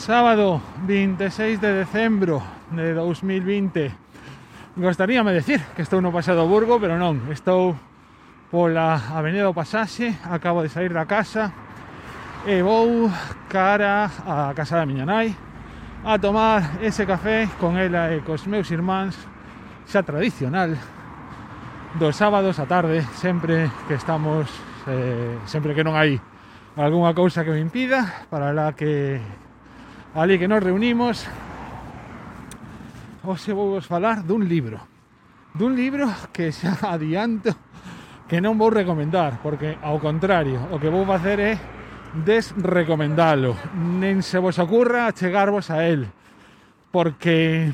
sábado 26 de decembro de 2020 gostaríame decir que estou no pasado Burgo pero non, estou pola avenida do Pasaxe acabo de sair da casa e vou cara a casa da miña nai a tomar ese café con ela e cos meus irmáns xa tradicional dos sábados á tarde sempre que estamos eh, sempre que non hai algunha cousa que me impida para la que ali que nos reunimos hoxe vou vos falar dun libro dun libro que xa adianto que non vou recomendar porque ao contrario o que vou facer é desrecomendalo. Nen se vos ocurra chegarvos a él porque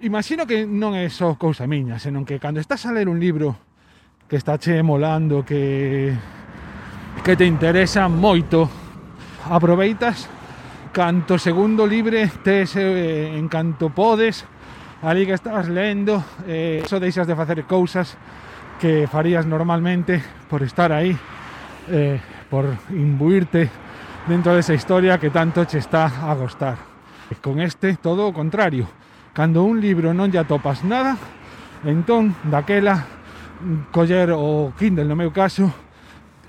imagino que non é só cousa miña senón que cando estás a ler un libro que está che molando que que te interesa moito aproveitas canto segundo libre tes eh, en canto podes. Ali que estás lendo eh, eso deixas de facer cousas que farías normalmente por estar aí eh, por imbuirte dentro desa historia que tanto che está a gostar. Con este todo o contrario. Cando un libro non lle atopas nada entón daquela coller o Kindle no meu caso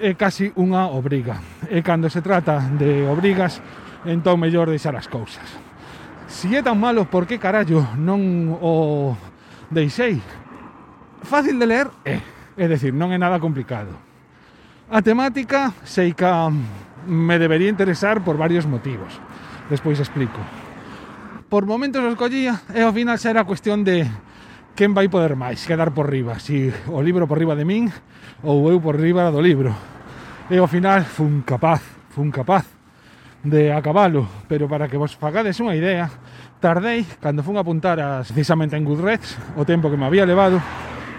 é casi unha obriga. E cando se trata de obrigas entón mellor deixar as cousas. Si é tan malo, por que carallo non o deixei? Fácil de ler eh. é, é decir, non é nada complicado. A temática sei que me debería interesar por varios motivos. Despois explico. Por momentos os collía e ao final xa era cuestión de quen vai poder máis quedar por riba, si o libro por riba de min ou eu por riba do libro. E ao final fun capaz, fun capaz de acabalo, pero para que vos fagades unha idea, tardei, cando fun apuntar as, precisamente en Goodreads, o tempo que me había levado,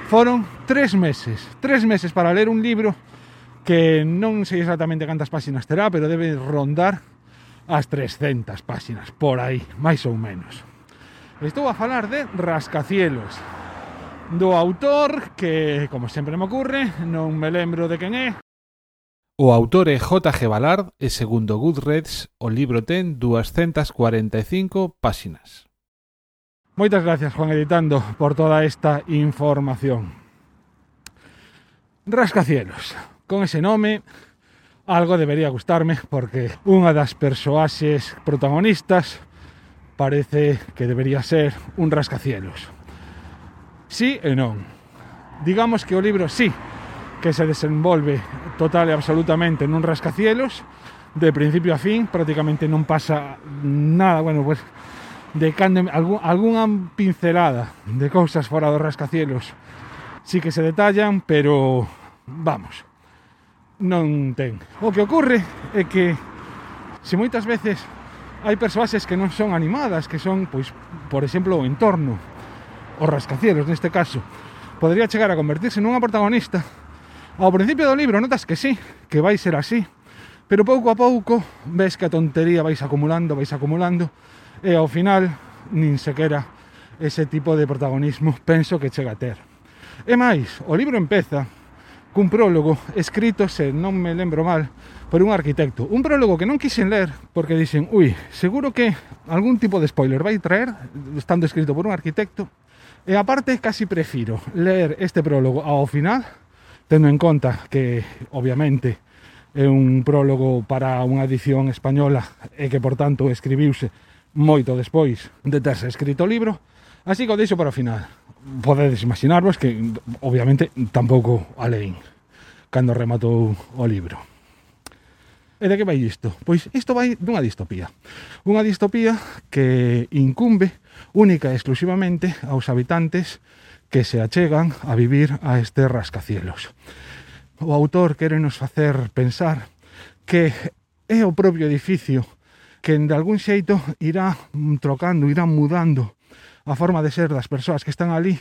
foron tres meses, tres meses para ler un libro que non sei exactamente cantas páxinas terá, pero debe rondar as 300 páxinas, por aí, máis ou menos. Estou a falar de Rascacielos, do autor que, como sempre me ocurre, non me lembro de quen é, O autor é J.G. Ballard e segundo Goodreads o libro ten 245 páxinas. Moitas gracias, Juan Editando, por toda esta información. Rascacielos. Con ese nome, algo debería gustarme porque unha das persoaxes protagonistas parece que debería ser un rascacielos. Sí e non. Digamos que o libro sí que se desenvolve total e absolutamente nun rascacielos, de principio a fin, prácticamente non pasa nada, bueno, pues de cando, algún, algunha pincelada de cousas fora dos rascacielos sí que se detallan, pero vamos, non ten. O que ocorre é que se moitas veces hai persoaxes que non son animadas, que son, pois, por exemplo, o entorno, os rascacielos neste caso, podría chegar a convertirse nunha protagonista Ao principio do libro notas que sí, que vai ser así, pero pouco a pouco ves que a tontería vais acumulando, vais acumulando, e ao final nin sequera ese tipo de protagonismo penso que chega a ter. E máis, o libro empeza cun prólogo escrito, se non me lembro mal, por un arquitecto. Un prólogo que non quixen ler porque dicen ui, seguro que algún tipo de spoiler vai traer, estando escrito por un arquitecto, e aparte casi prefiro ler este prólogo ao final tendo en conta que obviamente é un prólogo para unha edición española e que por tanto escribiuse moito despois de terse escrito o libro, así que o deixo para o final. Podedes imaginarvos que obviamente tampouco a leín cando rematou o libro. E de que vai isto? Pois isto vai dunha distopía. Unha distopía que incumbe única e exclusivamente aos habitantes que se achegan a vivir a este rascacielos. O autor quere nos facer pensar que é o propio edificio que en de algún xeito irá trocando, irá mudando a forma de ser das persoas que están ali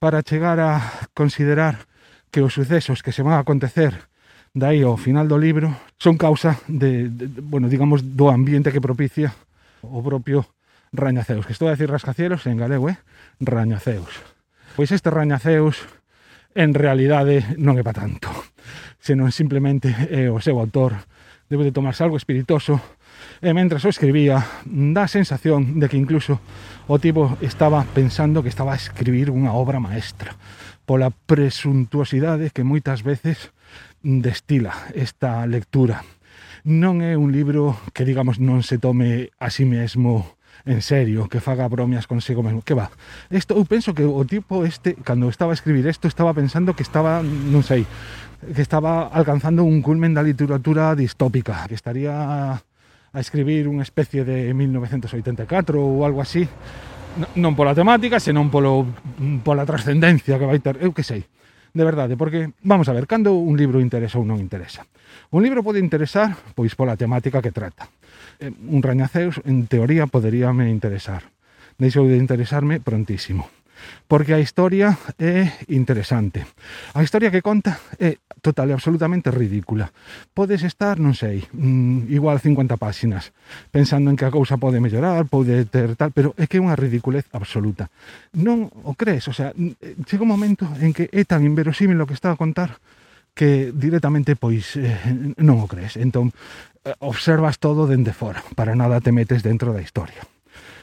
para chegar a considerar que os sucesos que se van a acontecer dai ao final do libro son causa de, de, de bueno, digamos, do ambiente que propicia o propio Rañaceus. que estou a decir rascacielos en galego, eh? Rañaceus. Pois este rañaceus en realidade non é para tanto, senón simplemente é o seu autor debe de tomarse algo espiritoso e mentras o escribía dá a sensación de que incluso o tipo estaba pensando que estaba a escribir unha obra maestra pola presuntuosidade que moitas veces destila esta lectura. Non é un libro que digamos non se tome a sí mesmo en serio, que faga bromias consigo mesmo. Que va? Isto, eu penso que o tipo este, cando estaba a escribir isto, estaba pensando que estaba, non sei, que estaba alcanzando un culmen da literatura distópica, que estaría a escribir unha especie de 1984 ou algo así, non pola temática, senón polo, pola trascendencia que vai ter, eu que sei de verdade, porque vamos a ver, cando un libro interesa ou non interesa. Un libro pode interesar pois pola temática que trata. Eh, un rañaceus en teoría podería me interesar. Deixou de interesarme prontísimo porque a historia é interesante. A historia que conta é total e absolutamente ridícula. Podes estar, non sei, mm, igual 50 páxinas, pensando en que a cousa pode mellorar, pode ter tal, pero é que é unha ridiculez absoluta. Non o crees, o sea, mm, chega un momento en que é tan inverosímil o que está a contar que directamente pois eh, non o crees. Entón, eh, observas todo dende fora, para nada te metes dentro da historia.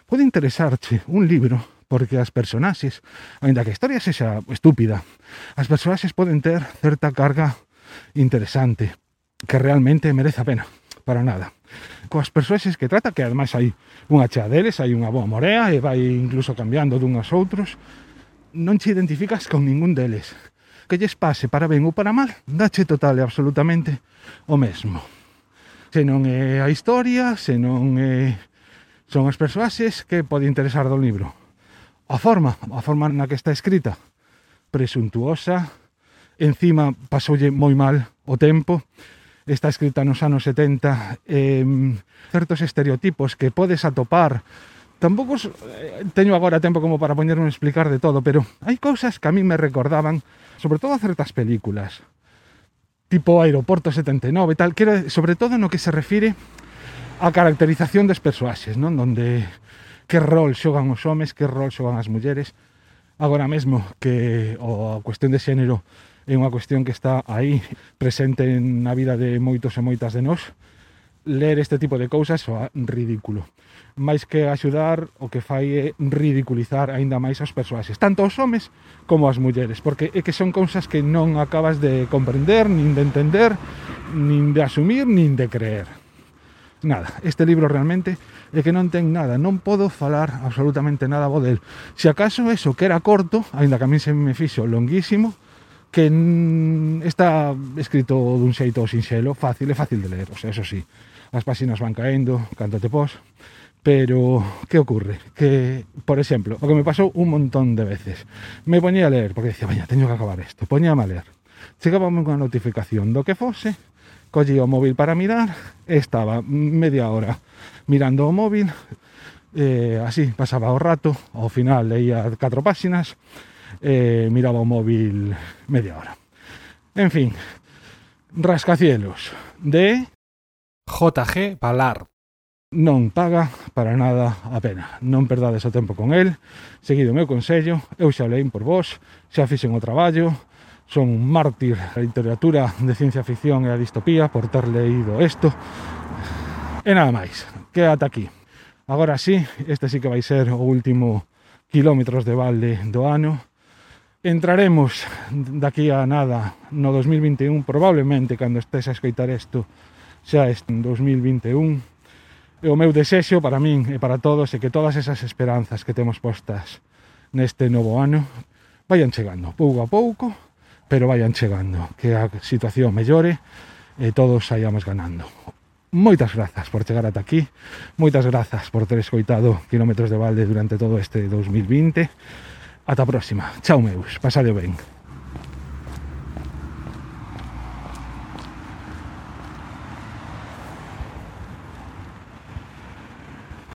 Pode interesarche un libro porque as personaxes, aínda que a historia sexa estúpida, as personaxes poden ter certa carga interesante que realmente merece a pena, para nada. Coas persoaxes que trata, que ademais hai unha chea deles, hai unha boa morea e vai incluso cambiando dun aos outros, non che identificas con ningún deles. Que lles pase para ben ou para mal, dache total e absolutamente o mesmo. Se non é a historia, se non é... son as persoaxes que pode interesar do libro a forma, a forma na que está escrita, presuntuosa, encima pasoulle moi mal o tempo, está escrita nos anos 70, eh, certos estereotipos que podes atopar Tampouco eh, teño agora tempo como para poñerme a explicar de todo, pero hai cousas que a mí me recordaban, sobre todo a certas películas, tipo Aeroporto 79 e tal, que era sobre todo no que se refire á caracterización dos persoaxes, non? Donde que rol xogan os homes, que rol xogan as mulleres, agora mesmo que o, a cuestión de xénero é unha cuestión que está aí presente na vida de moitos e moitas de nós, ler este tipo de cousas soa ridículo. Mais que axudar, o que fai é ridiculizar aínda máis as persoaxes, tanto os homes como as mulleres, porque é que son cousas que non acabas de comprender, nin de entender, nin de asumir, nin de creer nada. Este libro realmente é que non ten nada, non podo falar absolutamente nada bo del. Se acaso eso que era corto, aínda que a min se me fixo longuísimo, que está escrito dun xeito sinxelo, fácil, é fácil de ler, o sea, eso sí. As páxinas van caendo, canto te pos, Pero, que ocurre? Que, por exemplo, o que me pasou un montón de veces. Me poñía a ler, porque decía, vaya, teño que acabar isto. poñía a ler. Chegaba unha notificación do que fose, Collí o móvil para mirar, estaba media hora mirando o móvil, eh, así pasaba o rato, ao final leía catro páxinas, eh, miraba o móvil media hora. En fin, Rascacielos, de... JG Palar. Non paga para nada a pena. Non perdades o tempo con el. Seguido o meu consello, eu xa leín por vos, xa fixen o traballo, son un mártir da literatura de ciencia ficción e a distopía por ter leído isto. E nada máis, que ata aquí. Agora sí, este sí que vai ser o último kilómetros de balde do ano. Entraremos daqui a nada no 2021, probablemente cando estés a escoitar isto xa este en 2021. E o meu desexo para min e para todos é que todas esas esperanzas que temos postas neste novo ano vayan chegando pouco a pouco pero vayan chegando, que a situación mellore e todos saíamos ganando. Moitas grazas por chegar ata aquí, moitas grazas por ter escoitado Kilómetros de Balde durante todo este 2020. Ata a próxima. Chao meus, pasade ben.